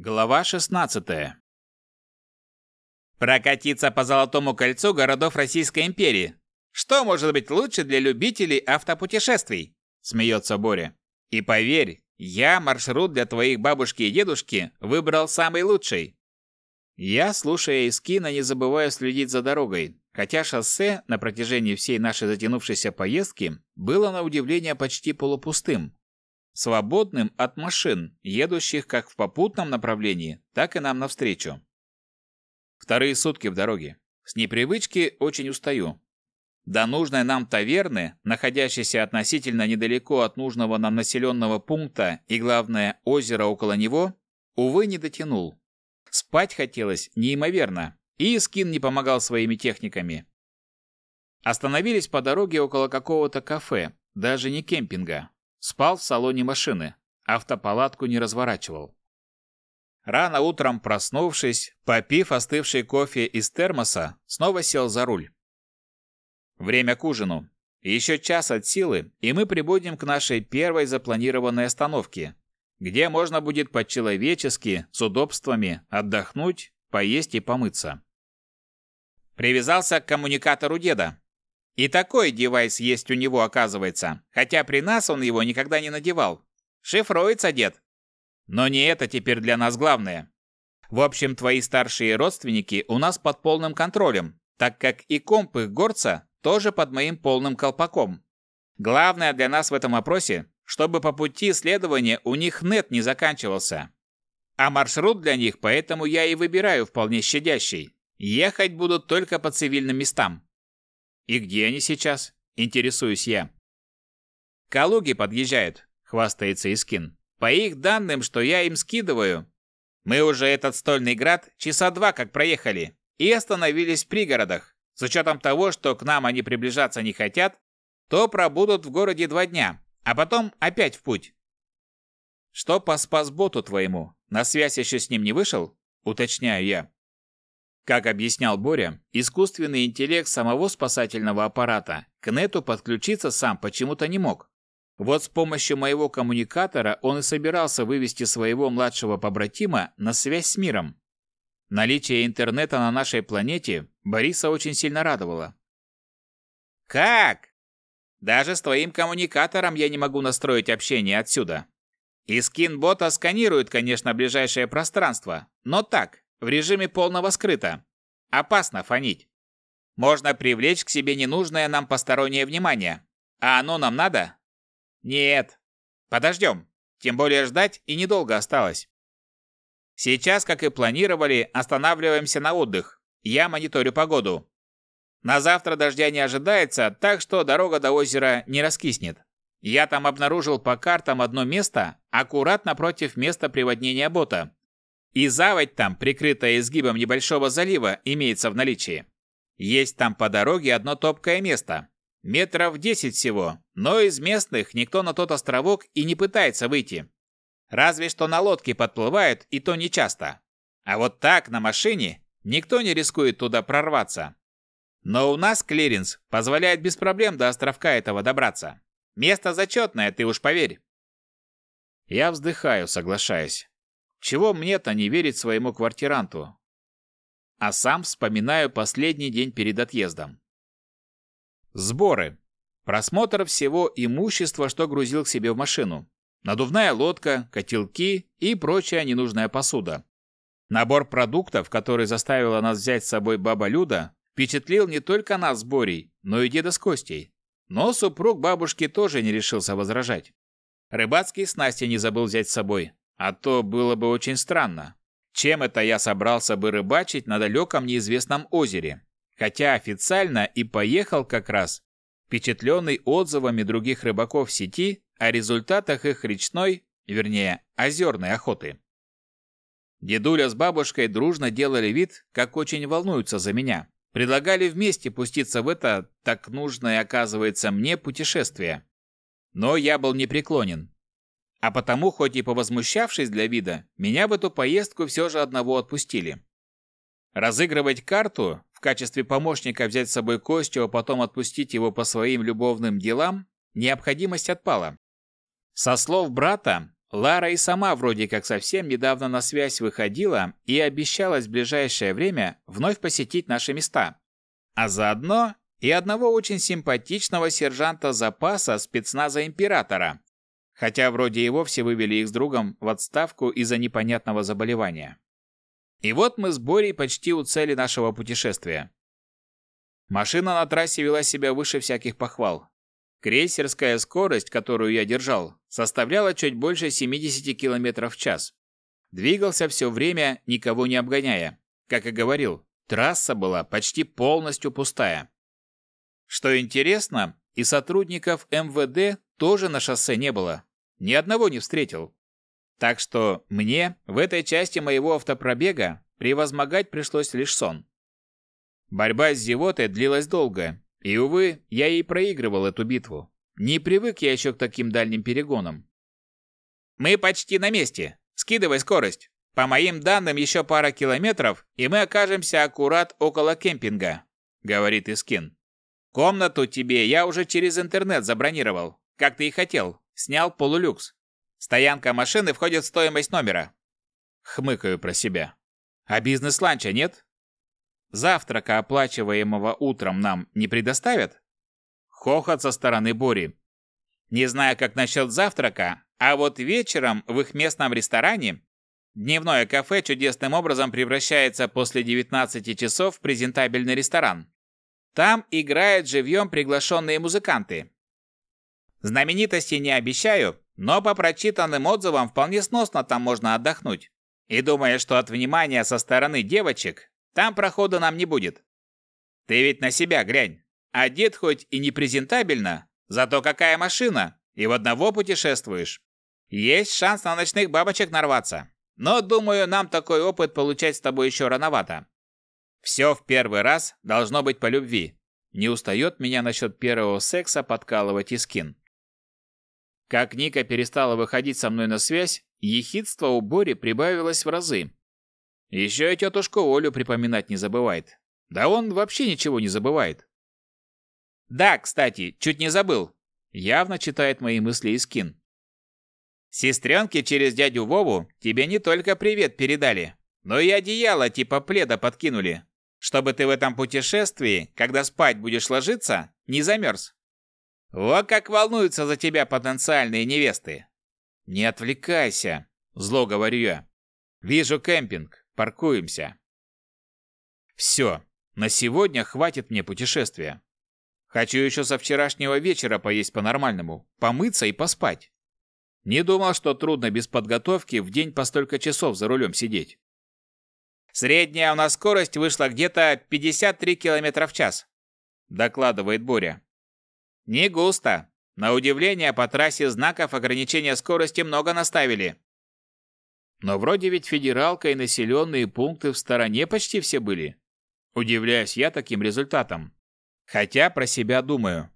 Глава 16. Прокатиться по Золотому кольцу городов Российской империи. Что может быть лучше для любителей автопутешествий? Смеется Боря. И поверь, я маршрут для твоих бабушки и дедушки выбрал самый лучший. Я, слушая Искина, не забываю следить за дорогой, хотя шоссе на протяжении всей нашей затянувшейся поездки было на удивление почти полупустым свободным от машин, едущих как в попутном направлении, так и нам навстречу. Вторые сутки в дороге. С непривычки очень устаю. До нужной нам таверны, находящейся относительно недалеко от нужного нам населенного пункта и, главное, озера около него, увы, не дотянул. Спать хотелось неимоверно, и Скин не помогал своими техниками. Остановились по дороге около какого-то кафе, даже не кемпинга, Спал в салоне машины, автопалатку не разворачивал. Рано утром проснувшись, попив остывший кофе из термоса, снова сел за руль. Время к ужину. Еще час от силы, и мы прибудем к нашей первой запланированной остановке, где можно будет по-человечески, с удобствами, отдохнуть, поесть и помыться. Привязался к коммуникатору деда, и такой девайс есть у него, оказывается, хотя при нас он его никогда не надевал. Шифруется, дед. Но не это теперь для нас главное. В общем, твои старшие родственники у нас под полным контролем, так как и комп их горца тоже под моим полным колпаком. Главное для нас в этом опросе, чтобы по пути следования у них нет не заканчивался. А маршрут для них поэтому я и выбираю вполне щадящий. Ехать будут только по цивильным местам. «И где они сейчас?» – интересуюсь я. «Калуги подъезжают», – хвастается Искин. «По их данным, что я им скидываю, мы уже этот стольный град часа два как проехали и остановились в пригородах. С учетом того, что к нам они приближаться не хотят, то пробудут в городе два дня, а потом опять в путь. Что по спасботу твоему? На связь еще с ним не вышел? Уточняю я. Как объяснял Боря, искусственный интеллект самого спасательного аппарата к нету подключиться сам почему-то не мог. Вот с помощью моего коммуникатора он и собирался вывести своего младшего побратима на связь с миром. Наличие интернета на нашей планете Бориса очень сильно радовало. «Как? Даже с твоим коммуникатором я не могу настроить общение отсюда. И скин-бота сканирует, конечно, ближайшее пространство, но так, в режиме полного скрыта. Опасно фонить. Можно привлечь к себе ненужное нам постороннее внимание. А оно нам надо? Нет. Подождем. Тем более ждать и недолго осталось. Сейчас, как и планировали, останавливаемся на отдых. Я мониторю погоду. На завтра дождя не ожидается, так что дорога до озера не раскиснет. Я там обнаружил по картам одно место, аккуратно против места приводнения бота. И заводь там, прикрытая изгибом небольшого залива, имеется в наличии. Есть там по дороге одно топкое место. Метров десять всего, но из местных никто на тот островок и не пытается выйти. Разве что на лодке подплывают, и то не часто. А вот так, на машине, никто не рискует туда прорваться. Но у нас клиренс позволяет без проблем до островка этого добраться. Место зачетное, ты уж поверь. Я вздыхаю, соглашаясь. Чего мне-то не верить своему квартиранту? А сам вспоминаю последний день перед отъездом. Сборы. Просмотр всего имущества, что грузил к себе в машину. Надувная лодка, котелки и прочая ненужная посуда. Набор продуктов, который заставила нас взять с собой баба Люда, впечатлил не только нас с Борей, но и деда с Костей. Но супруг бабушки тоже не решился возражать. Рыбацкий снасти не забыл взять с собой, а то было бы очень странно. Чем это я собрался бы рыбачить на далеком неизвестном озере? Хотя официально и поехал как раз, впечатленный отзывами других рыбаков сети о результатах их речной, вернее, озерной охоты. Дедуля с бабушкой дружно делали вид, как очень волнуются за меня. Предлагали вместе пуститься в это, так нужное, оказывается, мне путешествие. Но я был непреклонен. А потому, хоть и повозмущавшись для вида, меня в эту поездку все же одного отпустили. Разыгрывать карту, в качестве помощника взять с собой Костю, а потом отпустить его по своим любовным делам, необходимость отпала. Со слов брата, Лара и сама вроде как совсем недавно на связь выходила и обещалась в ближайшее время вновь посетить наши места. А заодно и одного очень симпатичного сержанта запаса спецназа Императора, хотя вроде и вовсе вывели их с другом в отставку из-за непонятного заболевания. И вот мы с Борей почти у цели нашего путешествия. Машина на трассе вела себя выше всяких похвал. Крейсерская скорость, которую я держал, составляла чуть больше 70 км в час. Двигался все время, никого не обгоняя. Как и говорил, трасса была почти полностью пустая. Что интересно, и сотрудников МВД тоже на шоссе не было. Ни одного не встретил. Так что мне в этой части моего автопробега превозмогать пришлось лишь сон. Борьба с зевотой длилась долго, и, увы, я и проигрывал эту битву. Не привык я еще к таким дальним перегонам. «Мы почти на месте. Скидывай скорость. По моим данным, еще пара километров, и мы окажемся аккурат около кемпинга», — говорит Искин. «Комнату тебе я уже через интернет забронировал, как ты и хотел. Снял полулюкс. Стоянка машины входит в стоимость номера». Хмыкаю про себя. «А бизнес-ланча нет?» Завтрака, оплачиваемого утром, нам не предоставят? Хохот со стороны Бори. Не знаю, как насчет завтрака, а вот вечером в их местном ресторане дневное кафе чудесным образом превращается после 19 часов в презентабельный ресторан. Там играют живьем приглашенные музыканты. Знаменитости не обещаю, но по прочитанным отзывам вполне сносно там можно отдохнуть. И думая, что от внимания со стороны девочек там прохода нам не будет. Ты ведь на себя глянь. Одет хоть и не презентабельно, зато какая машина, и в одного путешествуешь. Есть шанс на ночных бабочек нарваться. Но, думаю, нам такой опыт получать с тобой еще рановато. Все в первый раз должно быть по любви. Не устает меня насчет первого секса подкалывать Искин. Как Ника перестала выходить со мной на связь, ехидство у Бори прибавилось в разы. Еще и тетушку Олю припоминать не забывает. Да он вообще ничего не забывает. Да, кстати, чуть не забыл. Явно читает мои мысли Искин. Сестренки через дядю Вову тебе не только привет передали, но и одеяло типа пледа подкинули, чтобы ты в этом путешествии, когда спать будешь ложиться, не замерз. Вот как волнуются за тебя потенциальные невесты. Не отвлекайся, зло говорю я. Вижу кемпинг. Паркуемся. Все, на сегодня хватит мне путешествия. Хочу еще со вчерашнего вечера поесть по-нормальному, помыться и поспать. Не думал, что трудно без подготовки в день по столько часов за рулем сидеть. Средняя у нас скорость вышла где-то 53 км в час, докладывает Боря. Не густо. На удивление, по трассе знаков ограничения скорости много наставили. Но вроде ведь федералка и населенные пункты в стороне почти все были. Удивляюсь я таким результатом. Хотя про себя думаю.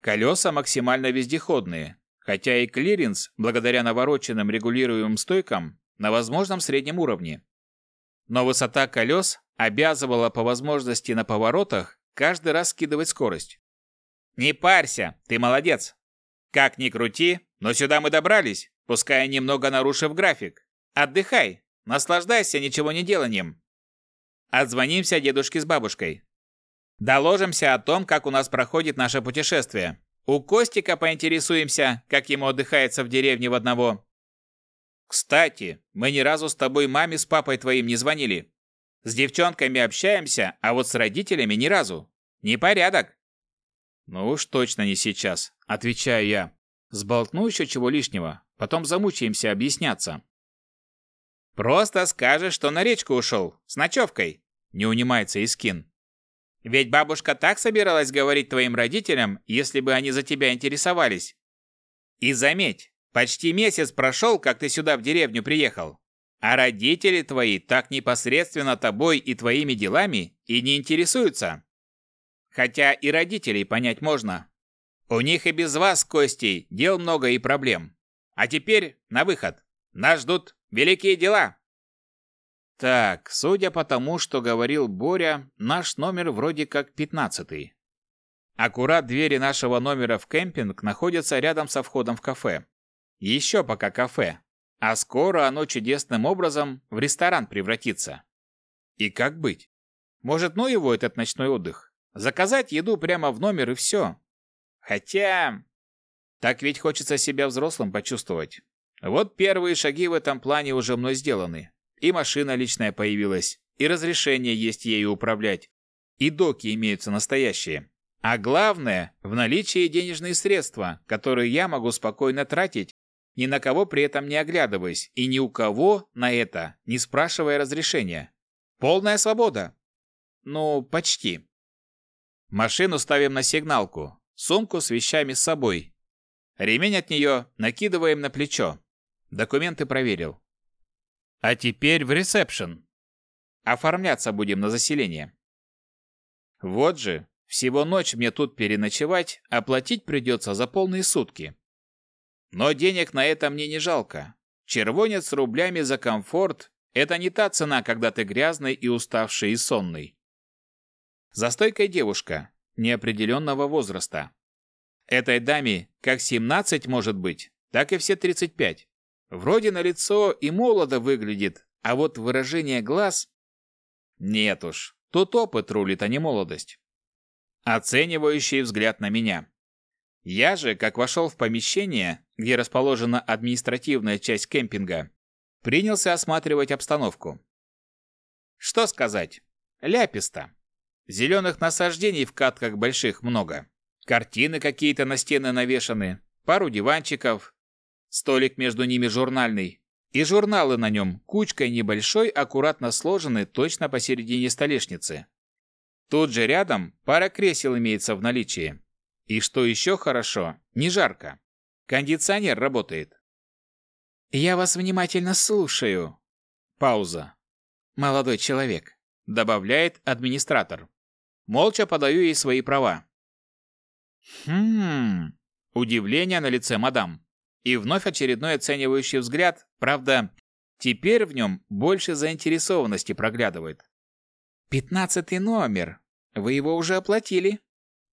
Колеса максимально вездеходные, хотя и клиренс, благодаря навороченным регулируемым стойкам, на возможном среднем уровне. Но высота колес обязывала по возможности на поворотах каждый раз скидывать скорость. «Не парься, ты молодец. Как ни крути, но сюда мы добрались, пускай немного нарушив график. Отдыхай, наслаждайся ничего не деланием. Отзвонимся дедушке с бабушкой. Доложимся о том, как у нас проходит наше путешествие. У Костика поинтересуемся, как ему отдыхается в деревне в одного. Кстати, мы ни разу с тобой маме с папой твоим не звонили. С девчонками общаемся, а вот с родителями ни разу. Непорядок. Ну уж точно не сейчас, отвечаю я. Сболтну еще чего лишнего, потом замучаемся объясняться. Просто скажешь, что на речку ушел, с ночевкой. Не унимается Искин. Ведь бабушка так собиралась говорить твоим родителям, если бы они за тебя интересовались. И заметь, почти месяц прошел, как ты сюда в деревню приехал. А родители твои так непосредственно тобой и твоими делами и не интересуются. Хотя и родителей понять можно. У них и без вас, Костей, дел много и проблем. А теперь на выход. Нас ждут Великие дела!» Так, судя по тому, что говорил Боря, наш номер вроде как пятнадцатый. Аккурат двери нашего номера в кемпинг находятся рядом со входом в кафе. Еще пока кафе, А скоро оно чудесным образом в ресторан превратится. И как быть? Может, ну его этот ночной отдых? Заказать еду прямо в номер и все. Хотя... Так ведь хочется себя взрослым почувствовать. Вот первые шаги в этом плане уже мной сделаны. И машина личная появилась, и разрешение есть ею управлять, и доки имеются настоящие. А главное, в наличии денежные средства, которые я могу спокойно тратить, ни на кого при этом не оглядываясь, и ни у кого на это не спрашивая разрешения. Полная свобода. Ну, почти. Машину ставим на сигналку, сумку с вещами с собой. Ремень от нее накидываем на плечо. Документы проверил. А теперь в ресепшн. Оформляться будем на заселение. Вот же, всего ночь мне тут переночевать, а платить придется за полные сутки. Но денег на это мне не жалко. Червонец рублями за комфорт – это не та цена, когда ты грязный и уставший и сонный. За стойкой девушка, неопределенного возраста. Этой даме как 17 может быть, так и все 35. Вроде на лицо и молодо выглядит, а вот выражение глаз... Нет уж, тут опыт рулит, а не молодость. Оценивающий взгляд на меня. Я же, как вошел в помещение, где расположена административная часть кемпинга, принялся осматривать обстановку. Что сказать? Ляписто. Зеленых насаждений в катках больших много. Картины какие-то на стены навешаны, пару диванчиков, столик между ними журнальный, и журналы на нем кучкой небольшой аккуратно сложены точно посередине столешницы. Тут же рядом пара кресел имеется в наличии. И что еще хорошо, не жарко. Кондиционер работает. «Я вас внимательно слушаю». Пауза. «Молодой человек», — добавляет администратор. Молча подаю ей свои права. «Хм...» Удивление на лице мадам. И вновь очередной оценивающий взгляд, правда, теперь в нем больше заинтересованности проглядывает. «Пятнадцатый номер. Вы его уже оплатили?»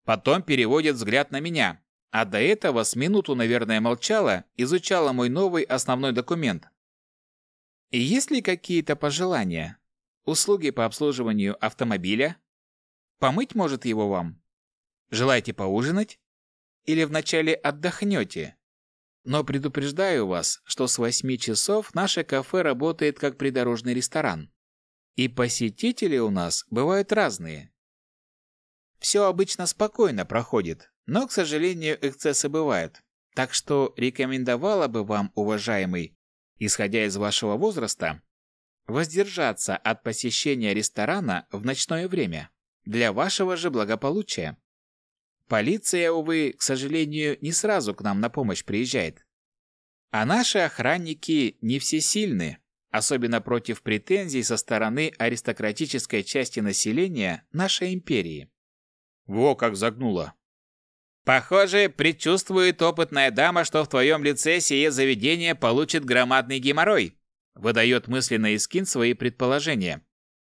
Потом переводит взгляд на меня, а до этого с минуту, наверное, молчала, изучала мой новый основной документ. Есть ли какие-то пожелания? Услуги по обслуживанию автомобиля? Помыть может его вам? Желаете поужинать? Или вначале отдохнете? Но предупреждаю вас, что с 8 часов наше кафе работает как придорожный ресторан. И посетители у нас бывают разные. Все обычно спокойно проходит, но, к сожалению, эксцессы бывают. Так что рекомендовала бы вам, уважаемый, исходя из вашего возраста, воздержаться от посещения ресторана в ночное время для вашего же благополучия. Полиция, увы, к сожалению, не сразу к нам на помощь приезжает. А наши охранники не всесильны, особенно против претензий со стороны аристократической части населения нашей империи. Во как загнуло. Похоже, предчувствует опытная дама, что в твоем лице сие заведение получит громадный геморрой. Выдает мысленно Искин свои предположения.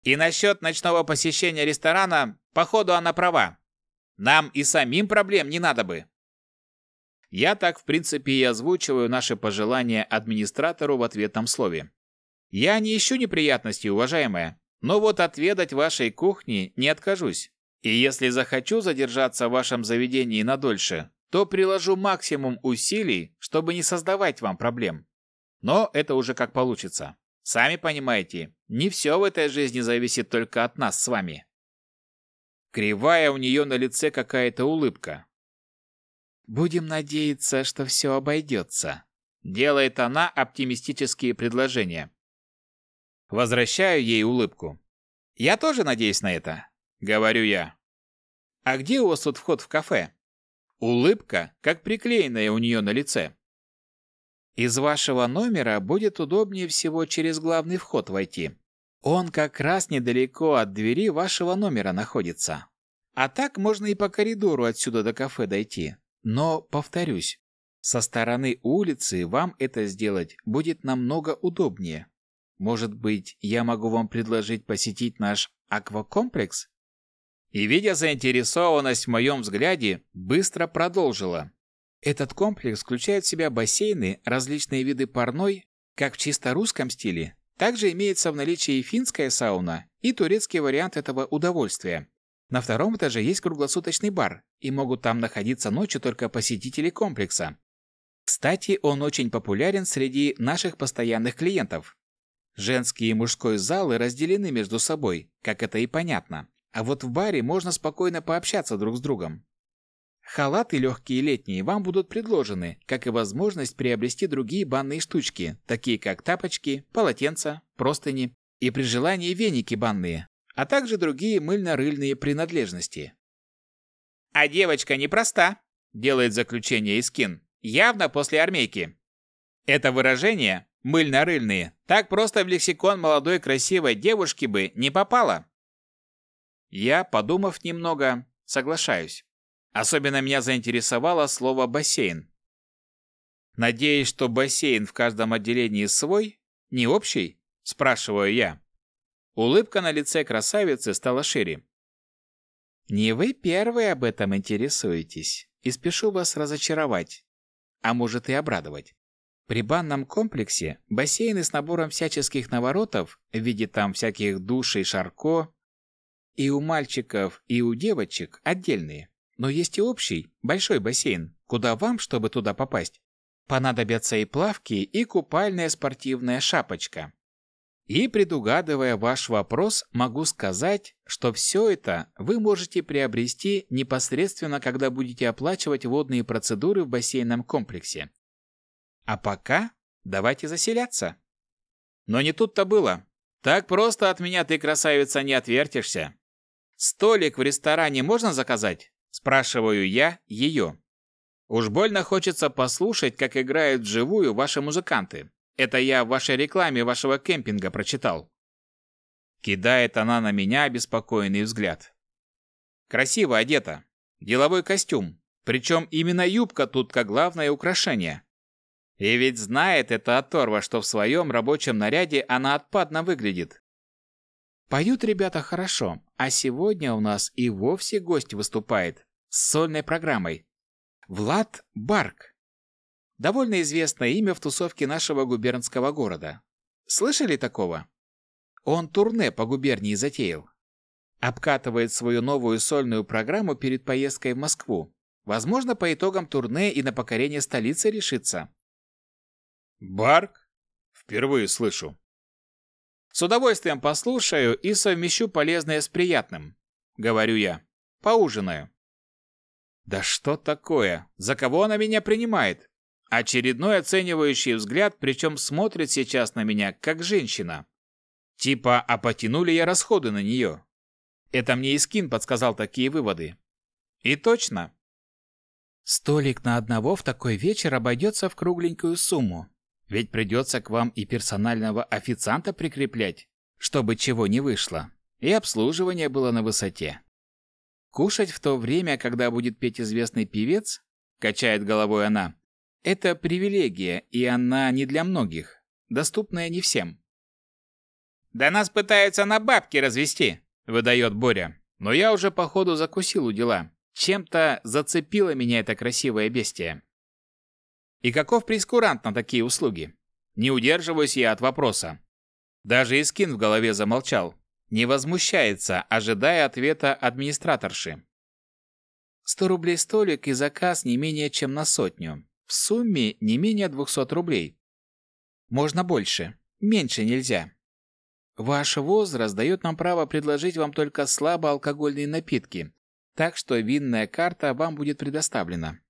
И насчет ночного посещения ресторана, походу она права. Нам и самим проблем не надо бы. Я так, в принципе, и озвучиваю наши пожелания администратору в ответном слове. Я не ищу неприятностей, уважаемая, но вот отведать вашей кухни не откажусь. И если захочу задержаться в вашем заведении надольше, то приложу максимум усилий, чтобы не создавать вам проблем. Но это уже как получится. Сами понимаете, не все в этой жизни зависит только от нас с вами. Кривая у нее на лице какая-то улыбка. Будем надеяться, что все обойдется. Делает она оптимистические предложения. Возвращаю ей улыбку. Я тоже надеюсь на это, говорю я. «А где у вас тут вход в кафе?» Улыбка, как приклеенная у нее на лице. «Из вашего номера будет удобнее всего через главный вход войти. Он как раз недалеко от двери вашего номера находится. А так можно и по коридору отсюда до кафе дойти. Но, повторюсь, со стороны улицы вам это сделать будет намного удобнее. Может быть, я могу вам предложить посетить наш аквакомплекс? И, видя заинтересованность в моем взгляде, быстро продолжила. Этот комплекс включает в себя бассейны, различные виды парной, Как в чисто русском стиле, также имеется в наличии финская сауна и турецкий вариант этого удовольствия. На втором этаже есть круглосуточный бар, и могут там находиться ночью только посетители комплекса. Кстати, он очень популярен среди наших постоянных клиентов. Женские и мужской залы разделены между собой, как это и понятно. А вот в баре можно спокойно пообщаться друг с другом. Халаты легкие летние вам будут предложены, как и возможность приобрести другие банные штучки, такие как тапочки, полотенца, простыни и при желании веники банные, а также другие мыльно-рыльные принадлежности. «А девочка непроста», – делает заключение Искин, явно после армейки. Это выражение «мыльно-рыльные» так просто в лексикон молодой красивой девушки бы не попало. Я, подумав немного, соглашаюсь. Особенно меня заинтересовало слово «бассейн». Надеюсь, что бассейн в каждом отделении свой, не общий, спрашиваю я. Улыбка на лице красавицы стала шире. Не вы первые об этом интересуетесь, и спешу вас разочаровать, а может и обрадовать. При банном комплексе бассейны с набором всяческих наворотов в виде там всяких душей шарко и у мальчиков, и у девочек отдельные. Но есть и общий, большой бассейн, куда вам, чтобы туда попасть, понадобятся и плавки, и купальная спортивная шапочка. И предугадывая ваш вопрос, могу сказать, что все это вы можете приобрести непосредственно, когда будете оплачивать водные процедуры в бассейном комплексе. А пока давайте заселяться. Но не тут-то было. Так просто от меня ты, красавица, не отвертишься. Столик в ресторане можно заказать? Спрашиваю я ее. Уж больно хочется послушать, как играют вживую ваши музыканты. Это я в вашей рекламе вашего кемпинга прочитал. Кидает она на меня обеспокоенный взгляд. Красиво одета. Деловой костюм. Причем именно юбка тут как главное украшение. И ведь знает эта оторва, что в своем рабочем наряде она отпадно выглядит. Поют ребята хорошо, а сегодня у нас и вовсе гость выступает с сольной программой. Влад Барк. Довольно известное имя в тусовке нашего губернского города. Слышали такого? Он турне по губернии затеял. Обкатывает свою новую сольную программу перед поездкой в Москву. Возможно, по итогам турне и на покорение столицы решится. Барк? Впервые слышу. С удовольствием послушаю и совмещу полезное с приятным, говорю я. Поужинаю. Да что такое? За кого она меня принимает? Очередной оценивающий взгляд, причем смотрит сейчас на меня, как женщина. Типа, а потянули я расходы на нее? Это мне Искин подсказал такие выводы. И точно. Столик на одного в такой вечер обойдется в кругленькую сумму. Ведь придется к вам и персонального официанта прикреплять, чтобы чего не вышло. И обслуживание было на высоте. Кушать в то время, когда будет петь известный певец, качает головой она, это привилегия, и она не для многих, доступная не всем. «Да нас пытаются на бабки развести», — выдает Боря. Но я уже походу закусил у дела. Чем-то зацепило меня это красивое бестие. И каков прескурант на такие услуги? Не удерживаюсь я от вопроса. Даже Искин в голове замолчал. Не возмущается, ожидая ответа администраторши. Сто рублей столик и заказ не менее чем на сотню. В сумме не менее двухсот рублей. Можно больше. Меньше нельзя. Ваш возраст дает нам право предложить вам только слабоалкогольные напитки, так что винная карта вам будет предоставлена.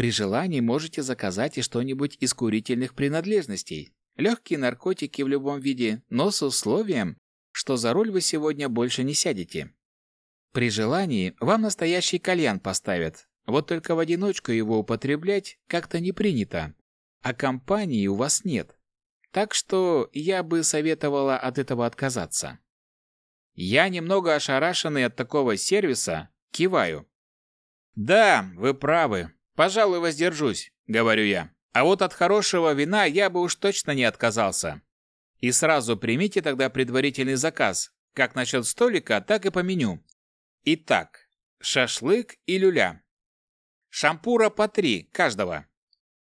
При желании можете заказать и что-нибудь из курительных принадлежностей. Легкие наркотики в любом виде, но с условием, что за руль вы сегодня больше не сядете. При желании вам настоящий кальян поставят. Вот только в одиночку его употреблять как-то не принято, а компании у вас нет. Так что я бы советовала от этого отказаться. Я немного ошарашенный от такого сервиса, киваю. Да, вы правы. Пожалуй, воздержусь, говорю я. А вот от хорошего вина я бы уж точно не отказался. И сразу примите тогда предварительный заказ, как насчет столика, так и по меню. Итак, шашлык и люля. Шампура по три каждого.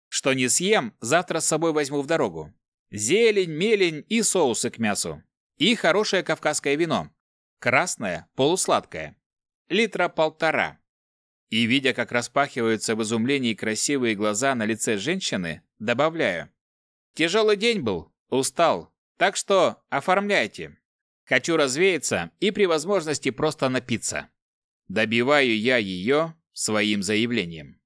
Что не съем, завтра с собой возьму в дорогу. Зелень, мелень и соусы к мясу. И хорошее кавказское вино. Красное, полусладкое. Литра полтора. И, видя, как распахиваются в изумлении красивые глаза на лице женщины, добавляю. Тяжелый день был, устал, так что оформляйте. Хочу развеяться и при возможности просто напиться. Добиваю я ее своим заявлением.